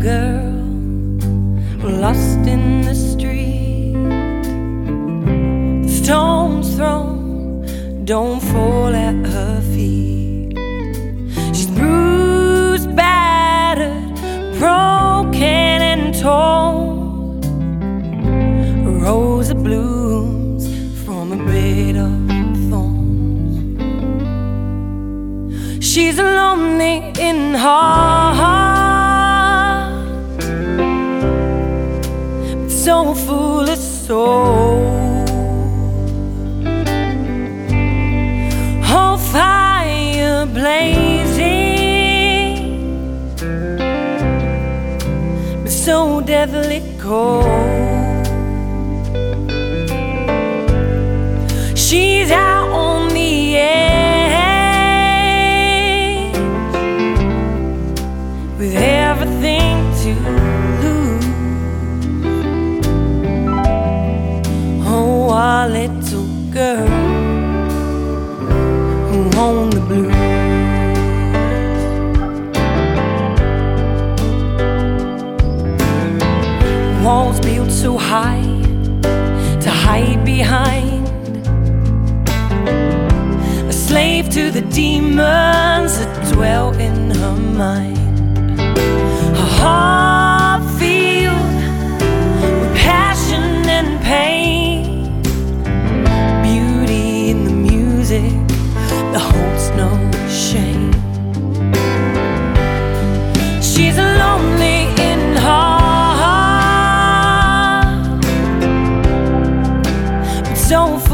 girl lost in the street. The stones thrown don't fall at her feet. She's bruised, battered, broken, and torn. A rose of blooms from a bed of thorns. She's lonely in her heart. Of soul. Oh, fire blazing, but so deathly cold. Little girl who owned the blues. Walls built so high to hide behind. A slave to the demons that dwell in her mind. Her heart so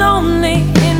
lonely in